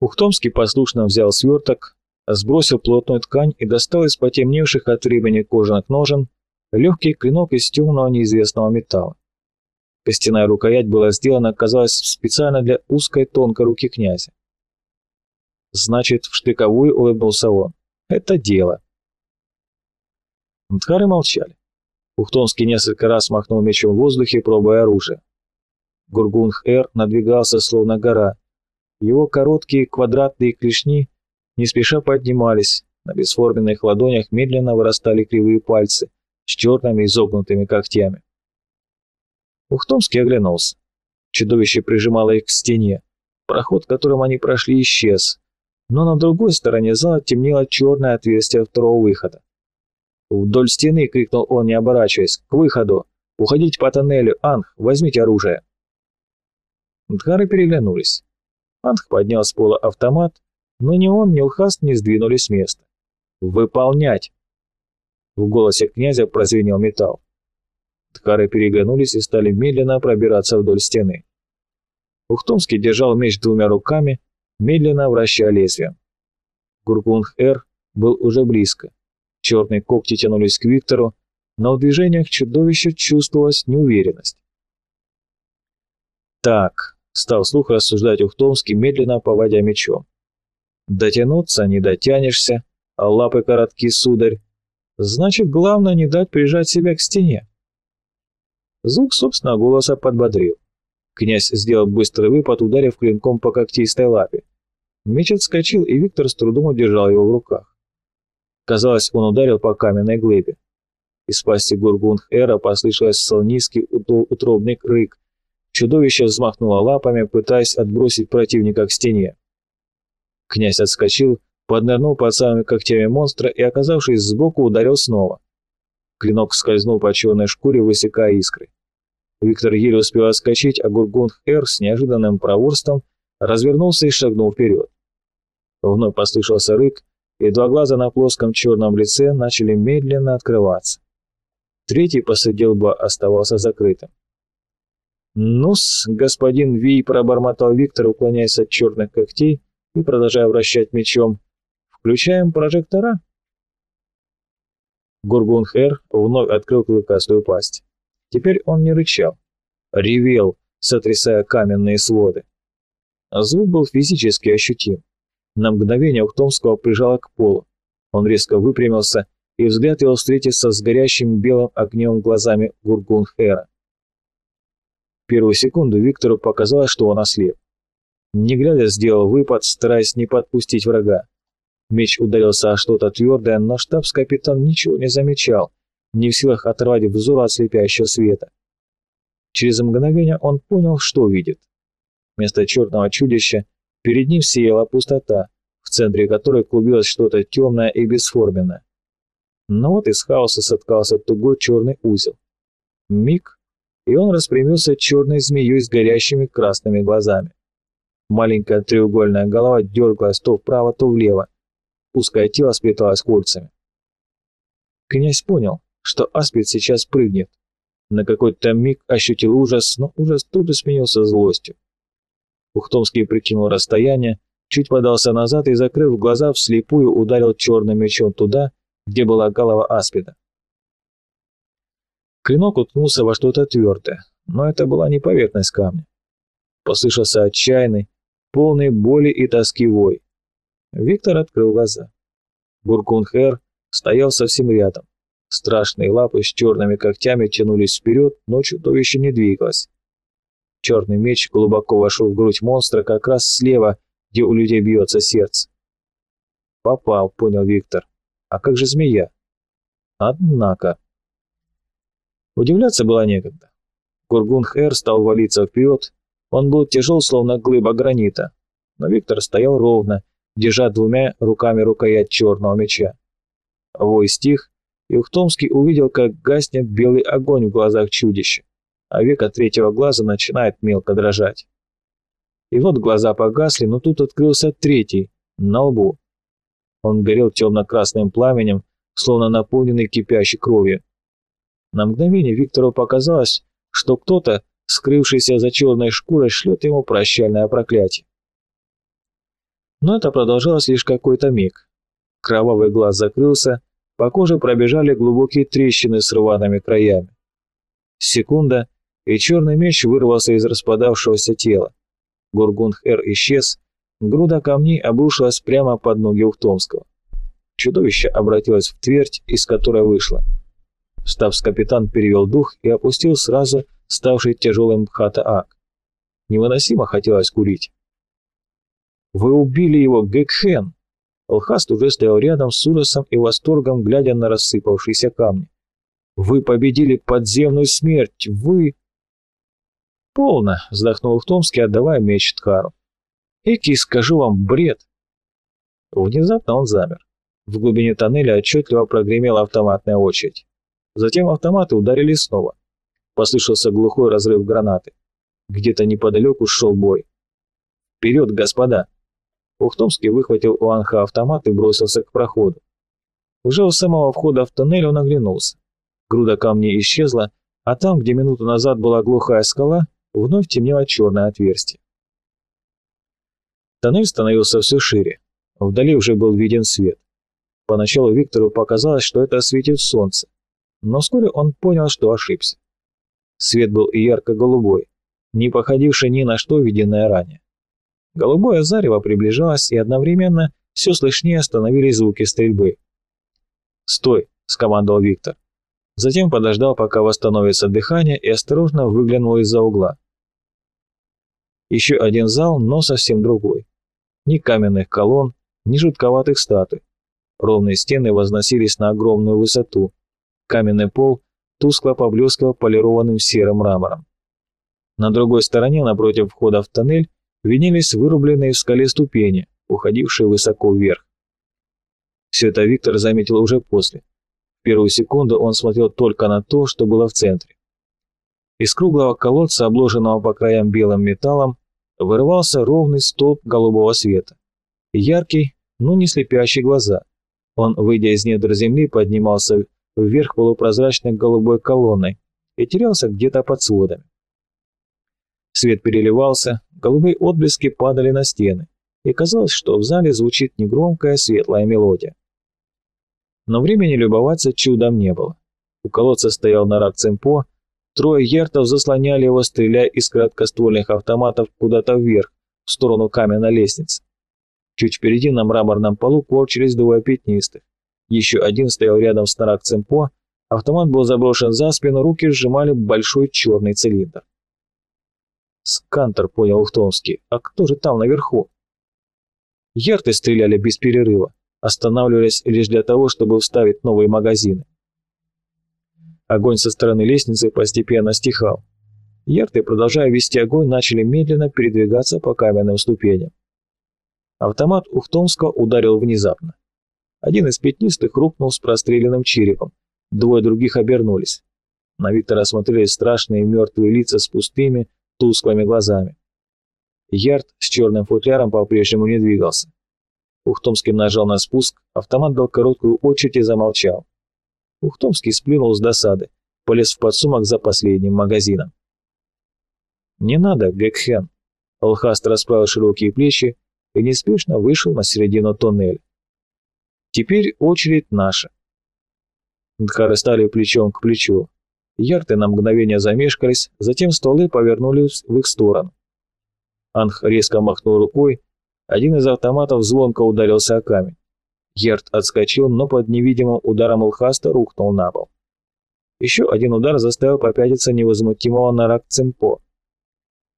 Ухтомский послушно взял сверток, сбросил плотную ткань и достал из потемневших от времени кожаных ножен легкий клинок из темного неизвестного металла. Костяная рукоять была сделана, казалось, специально для узкой тонкой руки князя. Значит, в штыковую улыбнулся он. Это дело. Мтхары молчали. Ухтомский несколько раз махнул мечом в воздухе, пробуя оружие. Гургунх-Эр надвигался, словно гора. Его короткие квадратные клешни не спеша поднимались, на бесформенных ладонях медленно вырастали кривые пальцы с черными изогнутыми когтями. Ухтомский оглянулся. Чудовище прижимало их к стене. Проход, которым они прошли, исчез. Но на другой стороне зала темнело черное отверстие второго выхода. «Вдоль стены!» — крикнул он, не оборачиваясь. «К выходу! Уходите по тоннелю! Анх, возьмите оружие!» Дхары переглянулись. Анх поднял с пола автомат, но ни он, ни Лхаст не сдвинулись с места. «Выполнять!» В голосе князя прозвенел металл. Ткары переглянулись и стали медленно пробираться вдоль стены. Ухтомский держал меч двумя руками, медленно вращая лезвием. Гургунг-Эр был уже близко. Черные когти тянулись к Виктору, но в движениях чудовища чувствовалась неуверенность. «Так», — стал слух рассуждать Ухтомский, медленно поводя мечом. «Дотянуться не дотянешься, а лапы коротки, сударь. Значит, главное не дать прижать себя к стене». Звук собственного голоса подбодрил. Князь сделал быстрый выпад, ударив клинком по когтистой лапе. Меч отскочил, и Виктор с трудом удержал его в руках. Казалось, он ударил по каменной глыбе. Из пасти Гургунг-Эра послышался низкий утробный рык. Чудовище взмахнуло лапами, пытаясь отбросить противника к стене. Князь отскочил, поднырнул под самыми когтями монстра и, оказавшись сбоку, ударил снова. Клинок скользнул по черной шкуре, высекая искры. Виктор еле успел отскочить, а Гургунг-Эр с неожиданным проворством развернулся и шагнул вперед. Вновь послышался рык, и два глаза на плоском черном лице начали медленно открываться. Третий посреди лба оставался закрытым. «Ну-с, господин Ви», — пробормотал Виктор, уклоняясь от черных когтей и продолжая вращать мечом. «Включаем прожектора?» Гургунхер вновь открыл клыкастую пасть. Теперь он не рычал, ревел, сотрясая каменные своды. Звук был физически ощутим. На мгновение Ухтомского прижало к полу. Он резко выпрямился, и взгляд его встретился с горящим белым огнем глазами Гургунхера. Первую секунду Виктору показалось, что он ослеп. Не глядя, сделал выпад, стараясь не подпустить врага. Меч ударился о что-то твердое, но штабс-капитан ничего не замечал, не в силах оторвать взор от слепящего света. Через мгновение он понял, что видит. Вместо черного чудища Перед ним сияла пустота, в центре которой клубилось что-то темное и бесформенное. Но вот из хаоса соткался тугой черный узел. Миг, и он распрямился черной змеей с горящими красными глазами. Маленькая треугольная голова дергалась то вправо, то влево. Узкое тело сплеталось кольцами. Князь понял, что Аспид сейчас прыгнет. На какой-то миг ощутил ужас, но ужас тут же сменился злостью. Ухтомский прикинул расстояние, чуть подался назад и, закрыв глаза, вслепую ударил черным мечом туда, где была голова аспида. Клинок уткнулся во что-то твердое, но это была не поверхность камня. Послышался отчаянный, полный боли и тоски вой. Виктор открыл глаза. Буркунхер стоял совсем рядом. Страшные лапы с черными когтями тянулись вперед, но чудовище не двигалось. Черный меч глубоко вошел в грудь монстра как раз слева, где у людей бьется сердце. «Попал», — понял Виктор. «А как же змея?» «Однако...» Удивляться было некогда. Гургун-Хэр стал валиться вперед. Он был тяжел, словно глыба гранита. Но Виктор стоял ровно, держа двумя руками рукоять черного меча. Вой стих, и Ухтомский увидел, как гаснет белый огонь в глазах чудища а века третьего глаза начинает мелко дрожать. И вот глаза погасли, но тут открылся третий, на лбу. Он горел темно-красным пламенем, словно наполненный кипящей кровью. На мгновение Виктору показалось, что кто-то, скрывшийся за черной шкурой, шлет ему прощальное проклятие. Но это продолжалось лишь какой-то миг. Кровавый глаз закрылся, по коже пробежали глубокие трещины с рваными краями. Секунда, и черный меч вырвался из распадавшегося тела. Гургунг-Эр исчез, груда камней обрушилась прямо под ноги Ухтомского. Чудовище обратилось в твердь, из которой вышло. Штабс-капитан перевел дух и опустил сразу ставший тяжелым хата-ак. Невыносимо хотелось курить. «Вы убили его, Гекхен!» Алхаст уже стоял рядом с ужасом и восторгом, глядя на рассыпавшиеся камни. «Вы победили подземную смерть! Вы...» «Полно!» — вздохнул Ухтомский, отдавая меч Тхару. «Эки, скажу вам, бред!» Внезапно он замер. В глубине тоннеля отчетливо прогремела автоматная очередь. Затем автоматы ударили снова. Послышался глухой разрыв гранаты. Где-то неподалеку шел бой. «Вперед, господа!» Ухтомский выхватил у Анха автомат и бросился к проходу. Уже у самого входа в тоннель он оглянулся. Груда камней исчезла, а там, где минуту назад была глухая скала, вновь темнело черное отверстие. Тоннель становился все шире. Вдали уже был виден свет. Поначалу Виктору показалось, что это светит солнце, но вскоре он понял, что ошибся. Свет был ярко-голубой, не походивший ни на что виденное ранее. Голубое зарево приближалось, и одновременно все слышнее становились звуки стрельбы. «Стой!» — скомандовал Виктор. Затем подождал, пока восстановится дыхание, и осторожно выглянул из-за угла. Еще один зал, но совсем другой. Ни каменных колонн, ни жутковатых статуй. Ровные стены возносились на огромную высоту. Каменный пол тускло поблескивал полированным серым мрамором. На другой стороне, напротив входа в тоннель, виднелись вырубленные в скале ступени, уходившие высоко вверх. Все это Виктор заметил уже после. В первую секунду он смотрел только на то, что было в центре. Из круглого колодца, обложенного по краям белым металлом, вырывался ровный столб голубого света. Яркий, но не слепящий глаза. Он, выйдя из недр земли, поднимался вверх полупрозрачной голубой колонной и терялся где-то под сводами. Свет переливался, голубые отблески падали на стены, и казалось, что в зале звучит негромкая светлая мелодия. Но времени любоваться чудом не было. У колодца стоял нарак Цемпо, трое яртов заслоняли его, стреляя из краткоствольных автоматов куда-то вверх, в сторону каменной лестницы. Чуть впереди на мраморном полу корчились двое пятнистых. Еще один стоял рядом с нарак Цемпо, автомат был заброшен за спину, руки сжимали большой черный цилиндр. Скантер, понял Ухтомский. А кто же там наверху? Ярты стреляли без перерыва, останавливались лишь для того, чтобы вставить новые магазины. Огонь со стороны лестницы постепенно стихал. Ярты, продолжая вести огонь, начали медленно передвигаться по каменным ступеням. Автомат Ухтомского ударил внезапно. Один из пятнистых рухнул с простреленным черепом, двое других обернулись. На Виктора смотрели страшные мертвые лица с пустыми, тусклыми глазами. Ярд с черным футляром по-прежнему не двигался. Ухтомский нажал на спуск, автомат дал короткую очередь и замолчал. Ухтомский сплюнул с досады, полез в подсумок за последним магазином. «Не надо, Гекхен!» Алхаст расправил широкие плечи и неспешно вышел на середину тоннеля. «Теперь очередь наша». Дхары стали плечом к плечу. Ярты на мгновение замешкались, затем стволы повернулись в их сторону. Анх резко махнул рукой, один из автоматов звонко ударился о камень. Ярд отскочил, но под невидимым ударом Илхаста рухнул на пол. Еще один удар заставил попятиться невозмутимого Нарак Цемпо.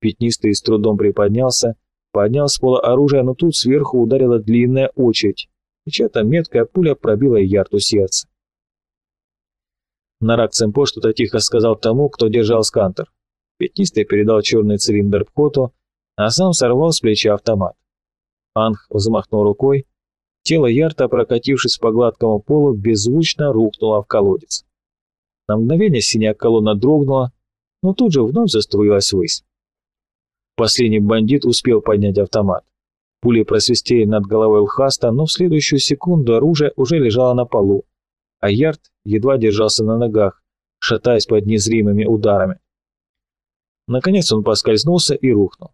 Пятнистый с трудом приподнялся, поднял с пола оружие, но тут сверху ударила длинная очередь, и чья-то меткая пуля пробила Ярту сердце. Нарак Цемпо что-то тихо сказал тому, кто держал скантер. Пятнистый передал черный цилиндр Пхоту, а сам сорвал с плеча автомат. Анх взмахнул рукой, тело Ярта, прокатившись по гладкому полу, беззвучно рухнуло в колодец. На мгновение синяя колонна дрогнула, но тут же вновь заструилась ввысь. Последний бандит успел поднять автомат. Пули просвистели над головой Лхаста, но в следующую секунду оружие уже лежало на полу, а Ярд едва держался на ногах, шатаясь под незримыми ударами. Наконец он поскользнулся и рухнул.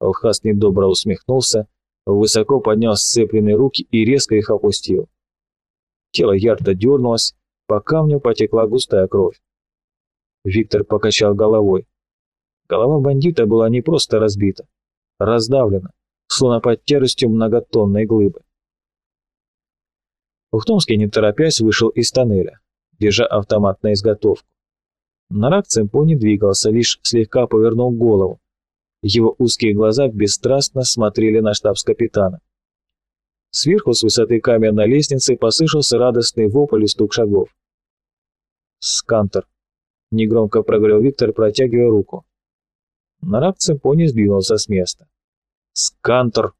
Алхас недобро усмехнулся, Высоко поднял сцепленные руки и резко их опустил. Тело Ярта дернулось, по камню потекла густая кровь. Виктор покачал головой. Голова бандита была не просто разбита, раздавлена, словно под тяжестью многотонной глыбы. Ухтомский, не торопясь, вышел из тоннеля, держа автомат на изготовку. Нарак Цемпо не двигался, лишь слегка повернул голову. Его узкие глаза бесстрастно смотрели на штабс-капитана. Сверху, с высоты каменной лестницы, послышался радостный вопль и стук шагов. «Скантер», — негромко проговорил Виктор, протягивая руку. Нарак Цемпо не сдвинулся с места. «Скантер!»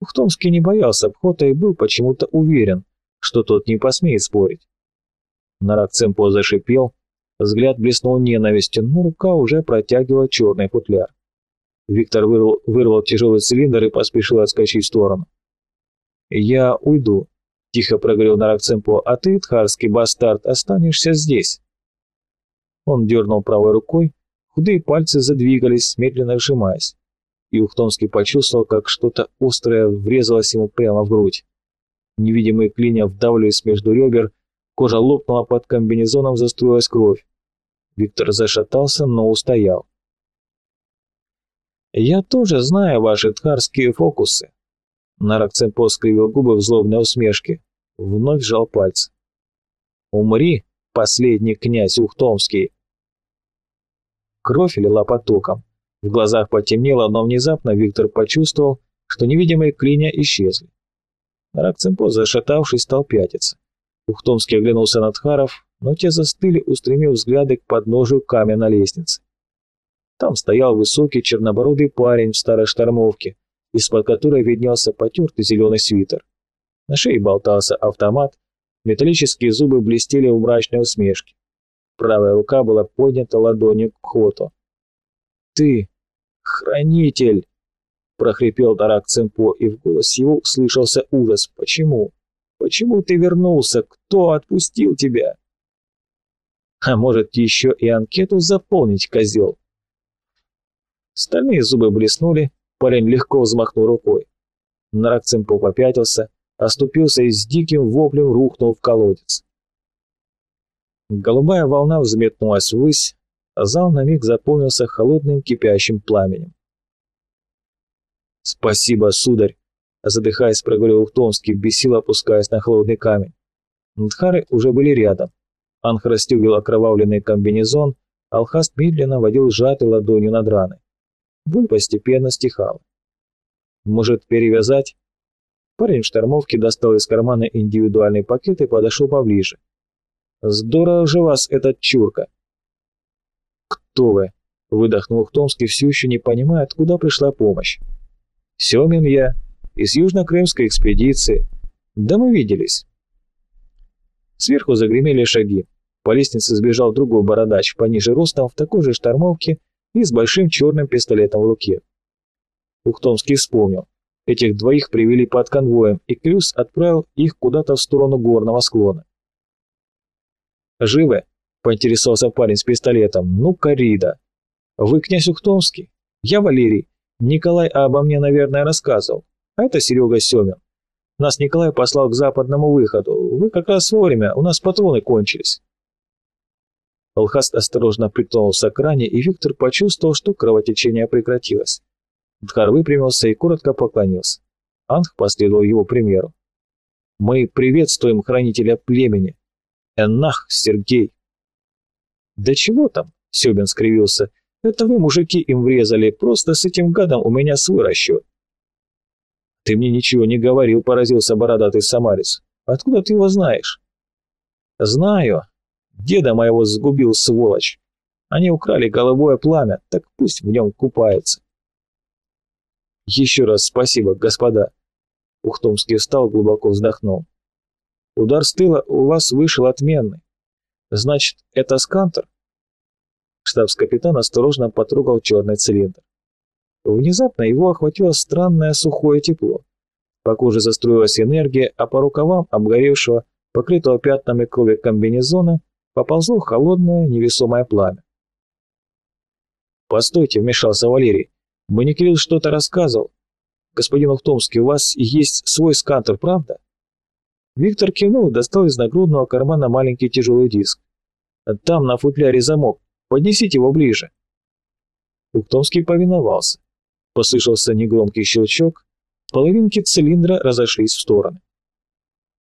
Ухтомский не боялся обхода и был почему-то уверен, что тот не посмеет спорить. Нарак Цемпо зашипел, взгляд блеснул ненавистью, но рука уже протягивала черный футляр. Виктор вырвал, вырвал тяжелый цилиндр и поспешил отскочить в сторону. «Я уйду», — тихо проговорил Нарак Цемпо, — «а ты, тхарский бастард, останешься здесь». Он дернул правой рукой, худые пальцы задвигались, медленно сжимаясь и Ухтомский почувствовал, как что-то острое врезалось ему прямо в грудь. Невидимые клинья вдавливались между ребер, кожа лопнула под комбинезоном, заструилась кровь. Виктор зашатался, но устоял. «Я тоже знаю ваши тхарские фокусы», Нарак Цемпо скривил губы в злобной усмешке. Вновь сжал пальцы. «Умри, последний князь Ухтомский!» Кровь лила потоком. В глазах потемнело, но внезапно Виктор почувствовал, что невидимые клинья исчезли. Ракцемпо, зашатавшись, стал пятиться. Ухтомский оглянулся на Тхаров, но те застыли, устремив взгляды к подножию каменной лестницы. Там стоял высокий чернобородый парень в старой штормовке, из-под которой виднелся потертый зеленый свитер. На шее болтался автомат, металлические зубы блестели в мрачной усмешке. Правая рука была поднята ладонью к Хоту. «Ты!» «Хранитель!» — прохрипел Тарак Цемпо, и в голос его услышался ужас. «Почему? Почему ты вернулся? Кто отпустил тебя?» «А может, еще и анкету заполнить, козел?» Стальные зубы блеснули, парень легко взмахнул рукой. Нарак Цемпо попятился, оступился и с диким воплем рухнул в колодец. Голубая волна взметнулась ввысь, зал на миг заполнился холодным кипящим пламенем. «Спасибо, сударь!» Задыхаясь, проговорил Ухтомский, бесило опускаясь на холодный камень. Дхары уже были рядом. Анх расстегивал окровавленный комбинезон, Алхаст медленно водил сжатой ладонью над раной. Боль постепенно стихала. «Может, перевязать?» Парень в штормовке достал из кармана индивидуальный пакет и подошел поближе. «Здорово же вас этот чурка!» «Кто вы?» — выдохнул Хтомский, все еще не понимая, откуда пришла помощь. «Семин я, из Южно-Крымской экспедиции. Да мы виделись». Сверху загремели шаги. По лестнице сбежал другой бородач, пониже ростом, в такой же штормовке и с большим черным пистолетом в руке. Ухтомский вспомнил. Этих двоих привели под конвоем, и Клюс отправил их куда-то в сторону горного склона. «Живы?» Поинтересовался парень с пистолетом. «Ну, Карида. Вы князь Ухтомский? Я Валерий. Николай обо мне, наверное, рассказывал. А это Серега Семин. Нас Николай послал к западному выходу. Вы как раз вовремя, у нас патроны кончились». Алхаст осторожно притронулся к ране, и Виктор почувствовал, что кровотечение прекратилось. Дхар выпрямился и коротко поклонился. Анх последовал его примеру. «Мы приветствуем хранителя племени. Эннах, Сергей!» «Да чего там?» — Себин скривился. «Это вы, мужики, им врезали. Просто с этим гадом у меня свой расчет». «Ты мне ничего не говорил», — поразился бородатый самарец. «Откуда ты его знаешь?» «Знаю. Деда моего сгубил, сволочь. Они украли головое пламя, так пусть в нем купаются». «Еще раз спасибо, господа». Ухтомский встал, глубоко вздохнул. «Удар с тыла у вас вышел отменный. Значит, это скантер? Штабс-капитан осторожно потрогал черный цилиндр. Внезапно его охватило странное сухое тепло. По коже заструилась энергия, а по рукавам обгоревшего, покрытого пятнами крови комбинезона, поползло холодное невесомое пламя. «Постойте», — вмешался Валерий. «Мне Кирилл что-то рассказывал». господин Ухтомский, у вас есть свой скантер, правда?» Виктор кивнул и достал из нагрудного кармана маленький тяжелый диск. «Там на футляре замок. Поднесите его ближе». Ухтомский повиновался. Послышался негромкий щелчок, половинки цилиндра разошлись в стороны.